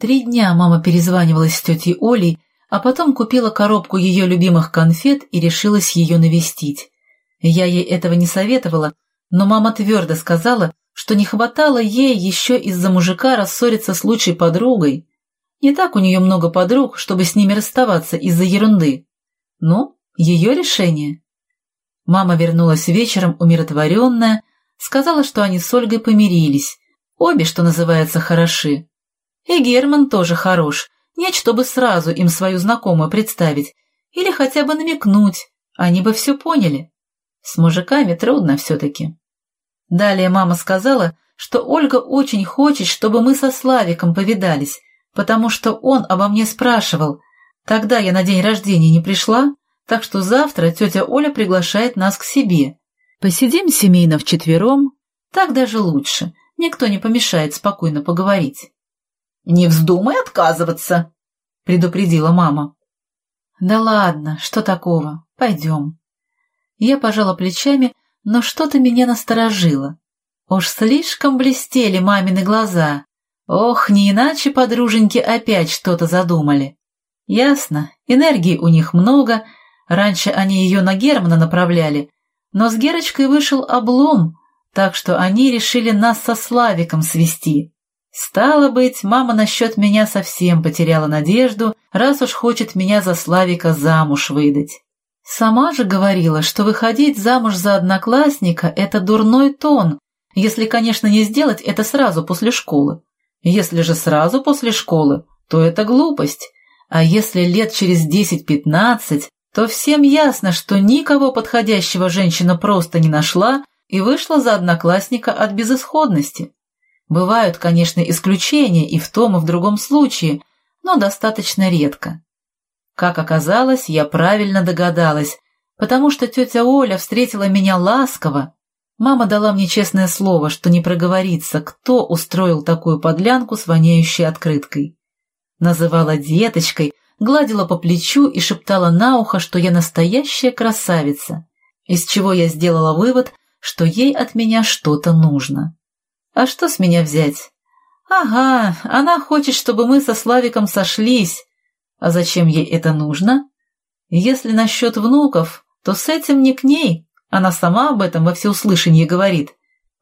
Три дня мама перезванивалась с тетей Олей, а потом купила коробку ее любимых конфет и решилась ее навестить. Я ей этого не советовала, но мама твердо сказала, что не хватало ей еще из-за мужика рассориться с лучшей подругой. Не так у нее много подруг, чтобы с ними расставаться из-за ерунды. Ну, ее решение. Мама вернулась вечером умиротворенная, сказала, что они с Ольгой помирились, обе, что называется, хороши. И Герман тоже хорош, нет, чтобы сразу им свою знакомую представить или хотя бы намекнуть, они бы все поняли. С мужиками трудно все-таки. Далее мама сказала, что Ольга очень хочет, чтобы мы со Славиком повидались, потому что он обо мне спрашивал. Тогда я на день рождения не пришла, так что завтра тетя Оля приглашает нас к себе. Посидим семейно вчетвером, так даже лучше, никто не помешает спокойно поговорить. «Не вздумай отказываться», — предупредила мама. «Да ладно, что такого, пойдем». Я пожала плечами, но что-то меня насторожило. Уж слишком блестели мамины глаза. Ох, не иначе подруженьки опять что-то задумали. Ясно, энергии у них много, раньше они ее на Германа направляли, но с Герочкой вышел облом, так что они решили нас со Славиком свести. Стало быть, мама насчет меня совсем потеряла надежду, раз уж хочет меня за Славика замуж выдать. Сама же говорила, что выходить замуж за одноклассника – это дурной тон, если, конечно, не сделать это сразу после школы. Если же сразу после школы, то это глупость. А если лет через 10-15, то всем ясно, что никого подходящего женщина просто не нашла и вышла за одноклассника от безысходности. Бывают, конечно, исключения и в том, и в другом случае, но достаточно редко. Как оказалось, я правильно догадалась, потому что тетя Оля встретила меня ласково. Мама дала мне честное слово, что не проговорится, кто устроил такую подлянку с воняющей открыткой. Называла деточкой, гладила по плечу и шептала на ухо, что я настоящая красавица, из чего я сделала вывод, что ей от меня что-то нужно. А что с меня взять? Ага, она хочет, чтобы мы со Славиком сошлись, а зачем ей это нужно? Если насчет внуков, то с этим не к ней, она сама об этом во всеуслышание говорит.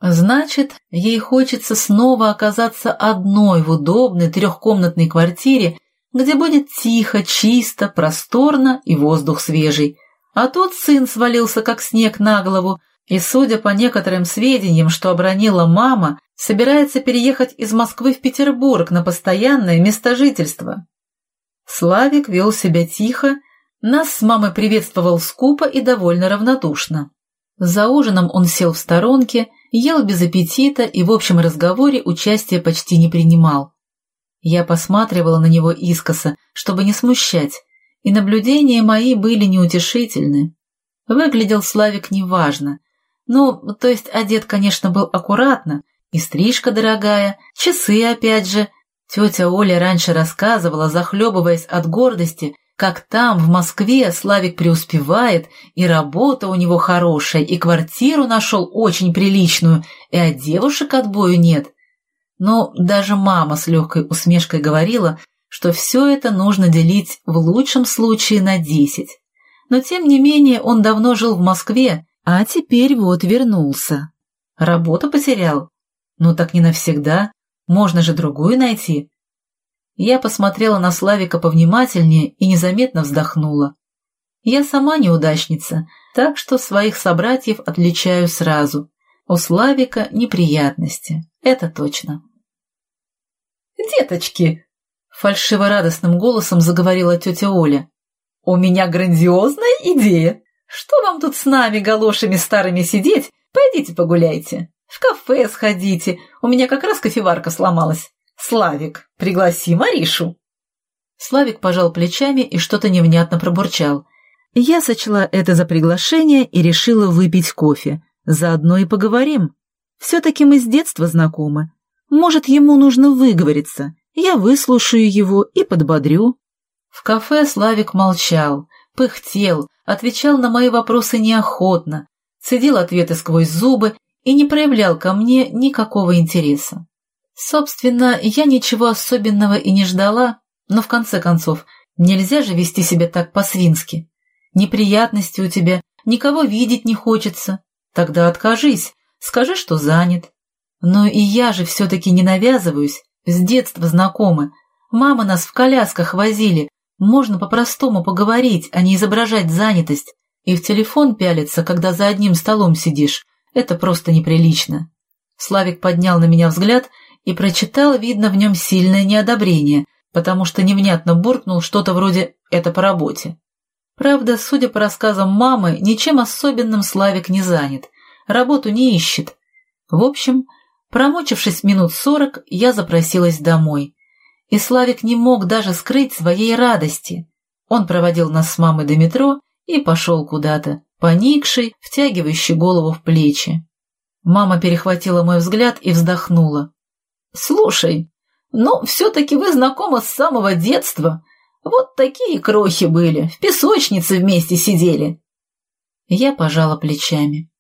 Значит, ей хочется снова оказаться одной в удобной трехкомнатной квартире, где будет тихо, чисто, просторно и воздух свежий. А тут сын свалился, как снег на голову, и, судя по некоторым сведениям, что обронила мама, собирается переехать из Москвы в Петербург на постоянное место жительства. Славик вел себя тихо, нас с мамой приветствовал скупо и довольно равнодушно. За ужином он сел в сторонке, ел без аппетита и в общем разговоре участия почти не принимал. Я посматривала на него искоса, чтобы не смущать, и наблюдения мои были неутешительны. Выглядел Славик неважно. Ну, то есть одет, конечно, был аккуратно, и стрижка дорогая, часы опять же, Тетя Оля раньше рассказывала, захлебываясь от гордости, как там, в Москве, Славик преуспевает, и работа у него хорошая, и квартиру нашел очень приличную, и от девушек отбою нет. Но даже мама с легкой усмешкой говорила, что все это нужно делить в лучшем случае на десять. Но тем не менее он давно жил в Москве, а теперь вот вернулся. Работу потерял? Ну так не навсегда. Можно же другую найти. Я посмотрела на Славика повнимательнее и незаметно вздохнула. Я сама неудачница, так что своих собратьев отличаю сразу. У Славика неприятности, это точно. «Деточки!» — фальшиво-радостным голосом заговорила тетя Оля. «У меня грандиозная идея! Что вам тут с нами, галошами старыми, сидеть? Пойдите погуляйте!» В кафе сходите, у меня как раз кофеварка сломалась. Славик, пригласи Маришу. Славик пожал плечами и что-то невнятно пробурчал. Я сочла это за приглашение и решила выпить кофе. Заодно и поговорим. Все-таки мы с детства знакомы. Может, ему нужно выговориться. Я выслушаю его и подбодрю. В кафе Славик молчал, пыхтел, отвечал на мои вопросы неохотно, цедил ответы сквозь зубы и не проявлял ко мне никакого интереса. Собственно, я ничего особенного и не ждала, но в конце концов, нельзя же вести себя так по-свински. Неприятности у тебя, никого видеть не хочется. Тогда откажись, скажи, что занят. Но и я же все-таки не навязываюсь, с детства знакомы. Мама нас в колясках возили, можно по-простому поговорить, а не изображать занятость. И в телефон пялиться, когда за одним столом сидишь, это просто неприлично. Славик поднял на меня взгляд и прочитал, видно, в нем сильное неодобрение, потому что невнятно буркнул что-то вроде «это по работе». Правда, судя по рассказам мамы, ничем особенным Славик не занят, работу не ищет. В общем, промочившись минут сорок, я запросилась домой. И Славик не мог даже скрыть своей радости. Он проводил нас с мамой до метро и пошел куда-то, поникший, втягивающий голову в плечи. Мама перехватила мой взгляд и вздохнула. «Слушай, ну, все-таки вы знакомы с самого детства. Вот такие крохи были, в песочнице вместе сидели». Я пожала плечами.